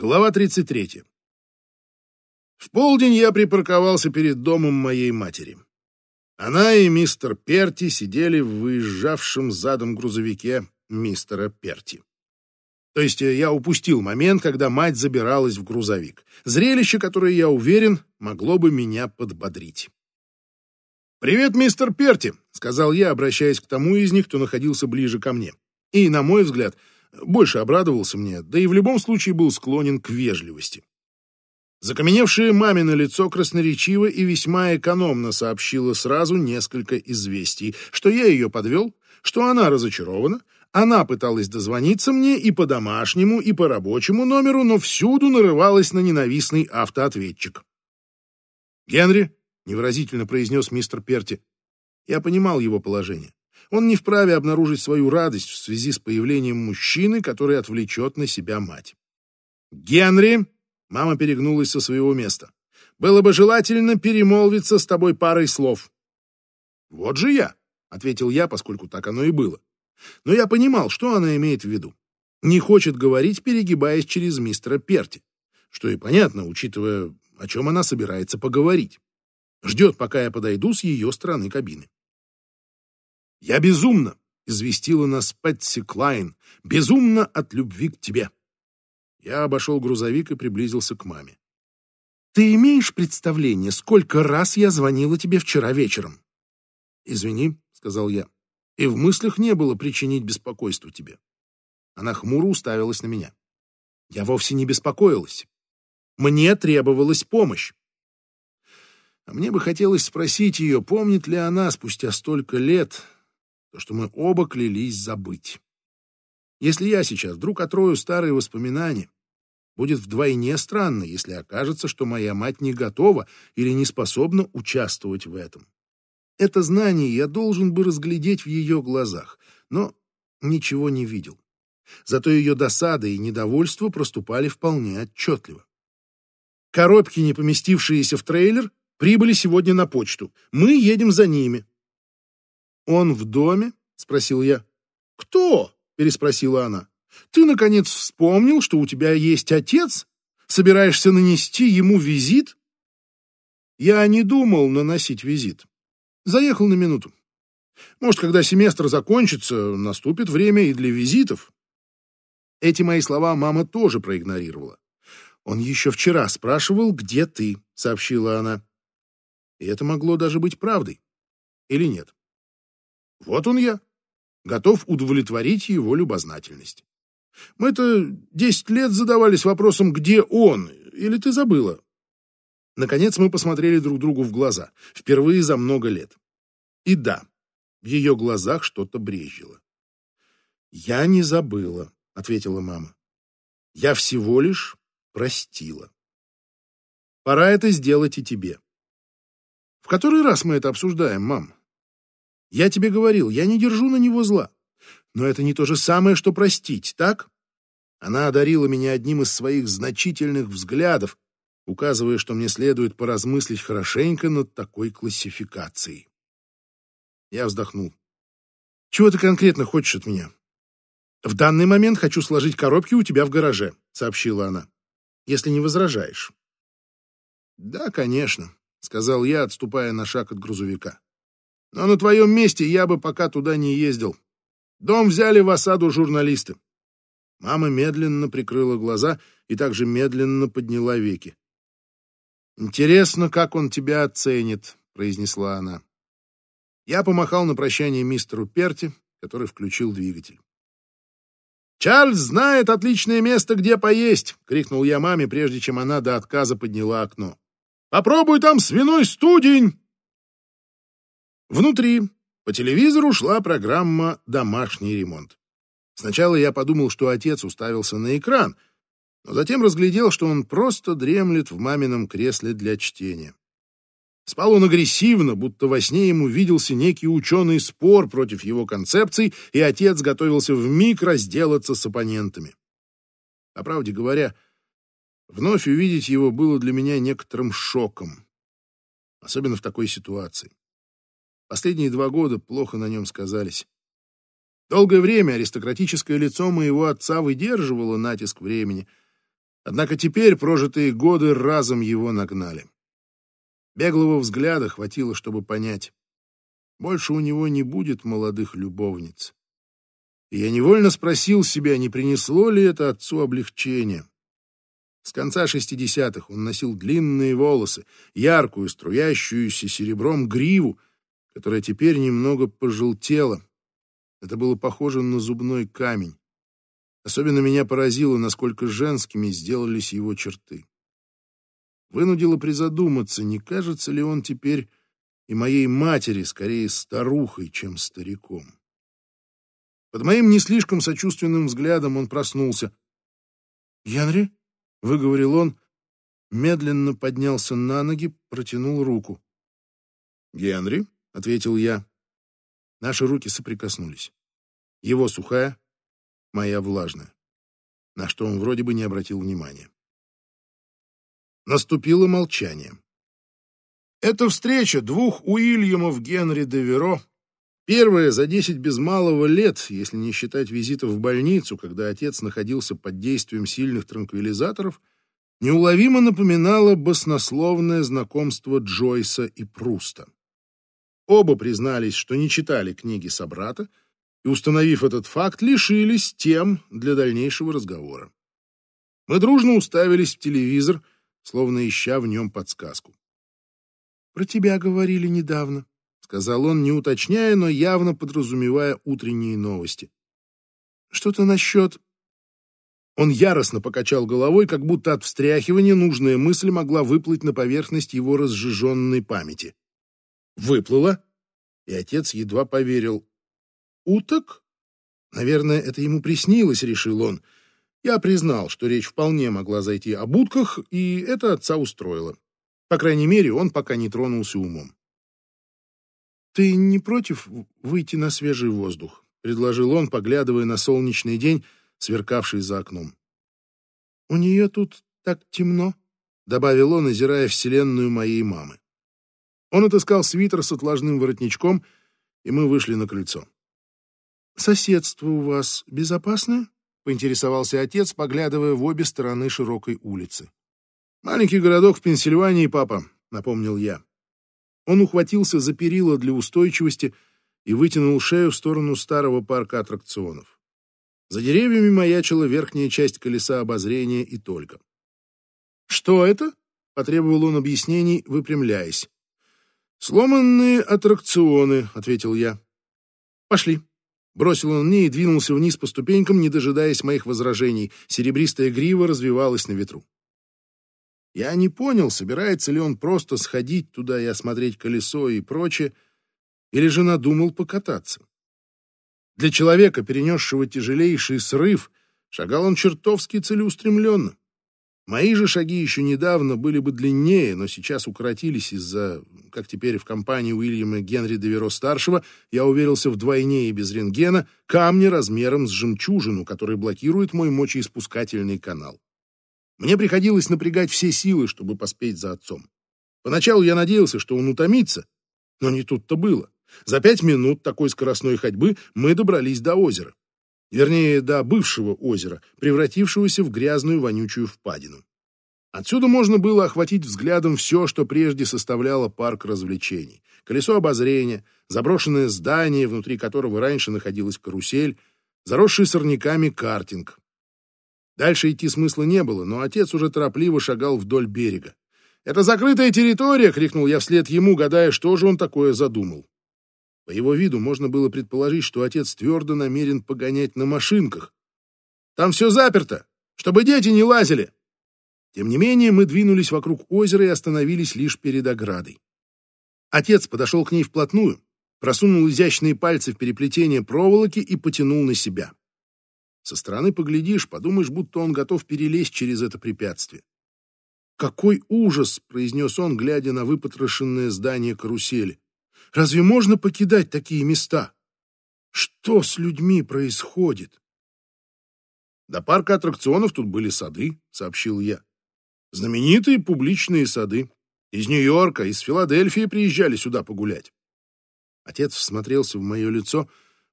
Глава 33. В полдень я припарковался перед домом моей матери. Она и мистер Перти сидели в выезжавшем задом грузовике мистера Перти. То есть э, я упустил момент, когда мать забиралась в грузовик. Зрелище, которое, я уверен, могло бы меня подбодрить. «Привет, мистер Перти», — сказал я, обращаясь к тому из них, кто находился ближе ко мне. И, на мой взгляд, больше обрадовался мне, да и в любом случае был склонен к вежливости. Закаменевшее мамино лицо красноречиво и весьма экономно сообщило сразу несколько известий, что я ее подвел, что она разочарована, она пыталась дозвониться мне и по домашнему, и по рабочему номеру, но всюду нарывалась на ненавистный автоответчик. «Генри», — невыразительно произнес мистер Перти, — я понимал его положение. Он не вправе обнаружить свою радость в связи с появлением мужчины, который отвлечет на себя мать. «Генри!» — мама перегнулась со своего места. «Было бы желательно перемолвиться с тобой парой слов». «Вот же я!» — ответил я, поскольку так оно и было. Но я понимал, что она имеет в виду. Не хочет говорить, перегибаясь через мистера Перти. Что и понятно, учитывая, о чем она собирается поговорить. Ждет, пока я подойду с ее стороны кабины. «Я безумно!» — известила нас Пэтси Клайн. «Безумно от любви к тебе!» Я обошел грузовик и приблизился к маме. «Ты имеешь представление, сколько раз я звонила тебе вчера вечером?» «Извини», — сказал я, — «и в мыслях не было причинить беспокойство тебе». Она хмуро уставилась на меня. Я вовсе не беспокоилась. Мне требовалась помощь. А мне бы хотелось спросить ее, помнит ли она спустя столько лет то, что мы оба клялись забыть. Если я сейчас вдруг отрою старые воспоминания, будет вдвойне странно, если окажется, что моя мать не готова или не способна участвовать в этом. Это знание я должен бы разглядеть в ее глазах, но ничего не видел. Зато ее досада и недовольство проступали вполне отчетливо. Коробки, не поместившиеся в трейлер, прибыли сегодня на почту. Мы едем за ними. «Он в доме?» — спросил я. «Кто?» — переспросила она. «Ты, наконец, вспомнил, что у тебя есть отец? Собираешься нанести ему визит?» Я не думал наносить визит. Заехал на минуту. Может, когда семестр закончится, наступит время и для визитов. Эти мои слова мама тоже проигнорировала. «Он еще вчера спрашивал, где ты», — сообщила она. И это могло даже быть правдой. Или нет? Вот он я, готов удовлетворить его любознательность. Мы-то десять лет задавались вопросом, где он, или ты забыла? Наконец мы посмотрели друг другу в глаза, впервые за много лет. И да, в ее глазах что-то брезжило. «Я не забыла», — ответила мама. «Я всего лишь простила. Пора это сделать и тебе». «В который раз мы это обсуждаем, мам?» Я тебе говорил, я не держу на него зла. Но это не то же самое, что простить, так? Она одарила меня одним из своих значительных взглядов, указывая, что мне следует поразмыслить хорошенько над такой классификацией. Я вздохнул. «Чего ты конкретно хочешь от меня?» «В данный момент хочу сложить коробки у тебя в гараже», — сообщила она. «Если не возражаешь». «Да, конечно», — сказал я, отступая на шаг от грузовика. Но на твоем месте я бы пока туда не ездил. Дом взяли в осаду журналисты. Мама медленно прикрыла глаза и также медленно подняла веки. «Интересно, как он тебя оценит», — произнесла она. Я помахал на прощание мистеру Перти, который включил двигатель. «Чарльз знает отличное место, где поесть!» — крикнул я маме, прежде чем она до отказа подняла окно. «Попробуй там свиной студень!» Внутри по телевизору шла программа «Домашний ремонт». Сначала я подумал, что отец уставился на экран, но затем разглядел, что он просто дремлет в мамином кресле для чтения. Спал он агрессивно, будто во сне ему виделся некий ученый спор против его концепций, и отец готовился вмиг разделаться с оппонентами. По правде говоря, вновь увидеть его было для меня некоторым шоком, особенно в такой ситуации. Последние два года плохо на нем сказались. Долгое время аристократическое лицо моего отца выдерживало натиск времени, Однако теперь прожитые годы разом его нагнали. Беглого взгляда хватило, чтобы понять. Больше у него не будет молодых любовниц. И я невольно спросил себя, не принесло ли это отцу облегчения. С конца шестидесятых он носил длинные волосы, яркую, струящуюся серебром гриву, которая теперь немного пожелтела. Это было похоже на зубной камень. Особенно меня поразило, насколько женскими сделались его черты. Вынудило призадуматься, не кажется ли он теперь и моей матери скорее старухой, чем стариком. Под моим не слишком сочувственным взглядом он проснулся. «Генри?» — выговорил он, медленно поднялся на ноги, протянул руку. «Генри?» — ответил я. Наши руки соприкоснулись. Его сухая, моя влажная, на что он вроде бы не обратил внимания. Наступило молчание. Эта встреча двух Уильямов Генри де Веро, первая за десять без малого лет, если не считать визита в больницу, когда отец находился под действием сильных транквилизаторов, неуловимо напоминала баснословное знакомство Джойса и Пруста. Оба признались, что не читали книги собрата, и, установив этот факт, лишились тем для дальнейшего разговора. Мы дружно уставились в телевизор, словно ища в нем подсказку. «Про тебя говорили недавно», — сказал он, не уточняя, но явно подразумевая утренние новости. «Что-то насчет...» Он яростно покачал головой, как будто от встряхивания нужная мысль могла выплыть на поверхность его разжиженной памяти. Выплыла, и отец едва поверил. «Уток?» Наверное, это ему приснилось, решил он. Я признал, что речь вполне могла зайти об утках, и это отца устроило. По крайней мере, он пока не тронулся умом. «Ты не против выйти на свежий воздух?» — предложил он, поглядывая на солнечный день, сверкавший за окном. «У нее тут так темно», — добавил он, озирая вселенную моей мамы. Он отыскал свитер с отложным воротничком, и мы вышли на крыльцо. «Соседство у вас безопасное?» — поинтересовался отец, поглядывая в обе стороны широкой улицы. «Маленький городок в Пенсильвании, папа», — напомнил я. Он ухватился за перила для устойчивости и вытянул шею в сторону старого парка аттракционов. За деревьями маячила верхняя часть колеса обозрения и только. «Что это?» — потребовал он объяснений, выпрямляясь. «Сломанные аттракционы», — ответил я. «Пошли». Бросил он мне и двинулся вниз по ступенькам, не дожидаясь моих возражений. Серебристая грива развивалась на ветру. Я не понял, собирается ли он просто сходить туда и осмотреть колесо и прочее, или же надумал покататься. Для человека, перенесшего тяжелейший срыв, шагал он чертовски целеустремленно. Мои же шаги еще недавно были бы длиннее, но сейчас укоротились из-за, как теперь в компании Уильяма Генри Деверо-старшего, я уверился вдвойне и без рентгена, камни размером с жемчужину, который блокирует мой мочеиспускательный канал. Мне приходилось напрягать все силы, чтобы поспеть за отцом. Поначалу я надеялся, что он утомится, но не тут-то было. За пять минут такой скоростной ходьбы мы добрались до озера. Вернее, до бывшего озера, превратившегося в грязную вонючую впадину. Отсюда можно было охватить взглядом все, что прежде составляло парк развлечений. Колесо обозрения, заброшенное здание, внутри которого раньше находилась карусель, заросший сорняками картинг, Дальше идти смысла не было, но отец уже торопливо шагал вдоль берега. «Это закрытая территория!» — крикнул я вслед ему, гадая, что же он такое задумал. По его виду можно было предположить, что отец твердо намерен погонять на машинках. «Там все заперто, чтобы дети не лазили!» Тем не менее, мы двинулись вокруг озера и остановились лишь перед оградой. Отец подошел к ней вплотную, просунул изящные пальцы в переплетение проволоки и потянул на себя. Со стороны поглядишь, подумаешь, будто он готов перелезть через это препятствие. «Какой ужас!» — произнес он, глядя на выпотрошенное здание карусели. «Разве можно покидать такие места? Что с людьми происходит?» «До парка аттракционов тут были сады», — сообщил я. «Знаменитые публичные сады. Из Нью-Йорка, из Филадельфии приезжали сюда погулять». Отец всмотрелся в мое лицо,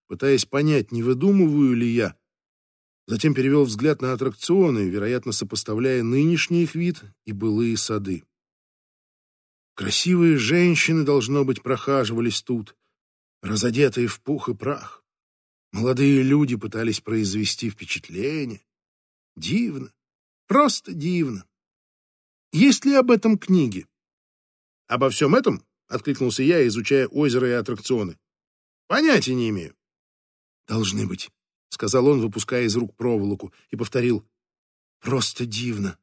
пытаясь понять, не выдумываю ли я, Затем перевел взгляд на аттракционы, вероятно, сопоставляя нынешний их вид и былые сады. Красивые женщины, должно быть, прохаживались тут, разодетые в пух и прах. Молодые люди пытались произвести впечатление. Дивно, просто дивно. Есть ли об этом книги? Обо всем этом? Откликнулся я, изучая озеро и аттракционы. Понятия не имею. Должны быть, сказал он, выпуская из рук проволоку, и повторил. Просто дивно.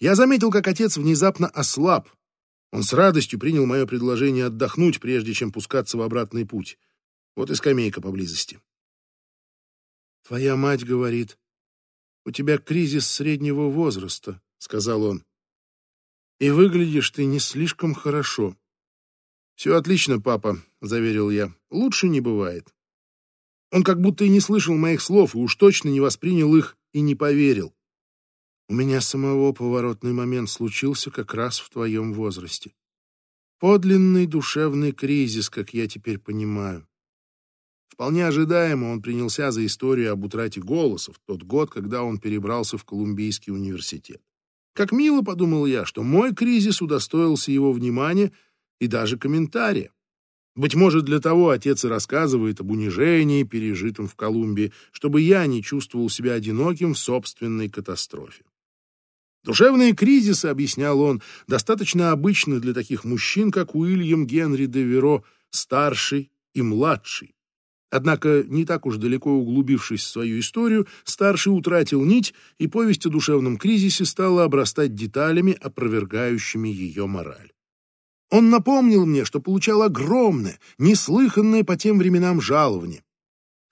Я заметил, как отец внезапно ослаб. Он с радостью принял мое предложение отдохнуть, прежде чем пускаться в обратный путь. Вот и скамейка поблизости. «Твоя мать говорит, у тебя кризис среднего возраста», — сказал он. «И выглядишь ты не слишком хорошо». «Все отлично, папа», — заверил я. «Лучше не бывает». Он как будто и не слышал моих слов, и уж точно не воспринял их и не поверил. У меня самого поворотный момент случился как раз в твоем возрасте. Подлинный душевный кризис, как я теперь понимаю. Вполне ожидаемо он принялся за историю об утрате голоса в тот год, когда он перебрался в Колумбийский университет. Как мило, подумал я, что мой кризис удостоился его внимания и даже комментария. Быть может, для того отец и рассказывает об унижении, пережитом в Колумбии, чтобы я не чувствовал себя одиноким в собственной катастрофе. Душевные кризисы, объяснял он, достаточно обычны для таких мужчин, как Уильям Генри де Веро, старший и младший. Однако, не так уж далеко углубившись в свою историю, старший утратил нить, и повесть о душевном кризисе стала обрастать деталями, опровергающими ее мораль. Он напомнил мне, что получал огромное, неслыханное по тем временам жалование.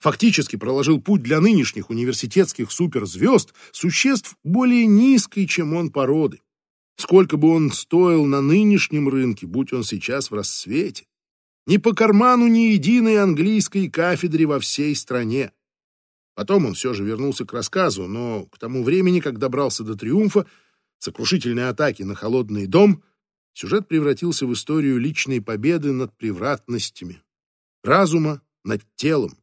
Фактически проложил путь для нынешних университетских суперзвезд, существ более низкой, чем он породы. Сколько бы он стоил на нынешнем рынке, будь он сейчас в рассвете ни по карману ни единой английской кафедре во всей стране. Потом он все же вернулся к рассказу, но к тому времени, как добрался до триумфа, сокрушительной атаки на холодный дом, сюжет превратился в историю личной победы над превратностями, разума над телом,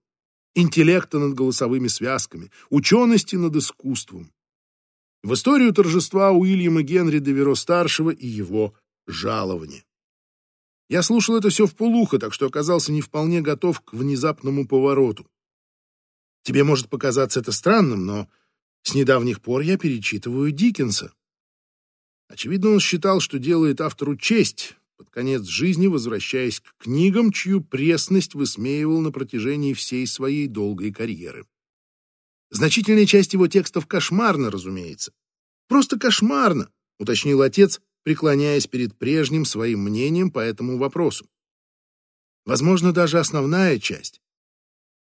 интеллекта над голосовыми связками, учености над искусством. В историю торжества Уильяма Генри Деверо-старшего и его жалования. Я слушал это все вполуха, так что оказался не вполне готов к внезапному повороту. Тебе может показаться это странным, но с недавних пор я перечитываю Диккенса. Очевидно, он считал, что делает автору честь, под конец жизни возвращаясь к книгам, чью пресность высмеивал на протяжении всей своей долгой карьеры. Значительная часть его текстов кошмарна, разумеется. Просто кошмарно, уточнил отец, преклоняясь перед прежним своим мнением по этому вопросу. Возможно, даже основная часть.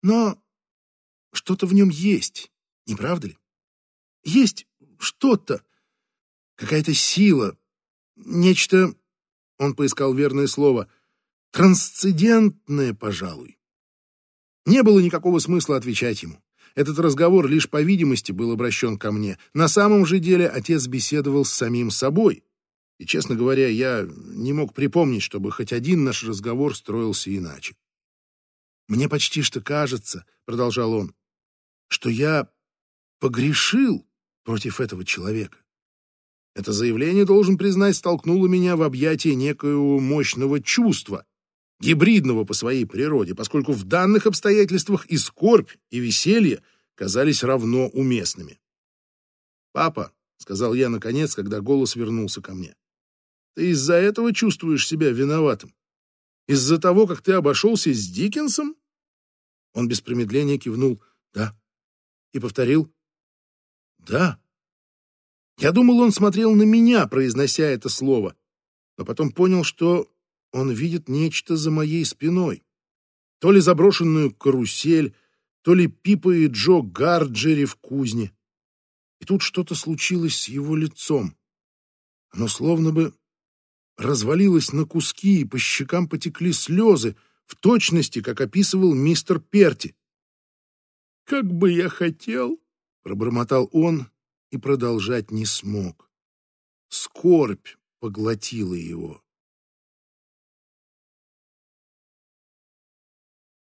Но что-то в нем есть, не правда ли? Есть что-то, какая-то сила, нечто, он поискал верное слово, трансцендентное, пожалуй. Не было никакого смысла отвечать ему. Этот разговор лишь по видимости был обращен ко мне. На самом же деле отец беседовал с самим собой, и, честно говоря, я не мог припомнить, чтобы хоть один наш разговор строился иначе. «Мне почти что кажется, — продолжал он, — что я погрешил против этого человека. Это заявление, должен признать, столкнуло меня в объятия некоего мощного чувства, гибридного по своей природе, поскольку в данных обстоятельствах и скорбь, и веселье казались равно уместными. «Папа», — сказал я наконец, когда голос вернулся ко мне, ты из-за этого чувствуешь себя виноватым? Из-за того, как ты обошелся с Диккенсом?» Он без промедления кивнул «да» и повторил «да». Я думал, он смотрел на меня, произнося это слово, но потом понял, что он видит нечто за моей спиной. То ли заброшенную карусель, то ли Пипа и Джо Гарджери в кузне. И тут что-то случилось с его лицом. Оно словно бы развалилась на куски, и по щекам потекли слезы, в точности, как описывал мистер Перти. «Как бы я хотел!» — пробормотал он и продолжать не смог. Скорбь поглотила его.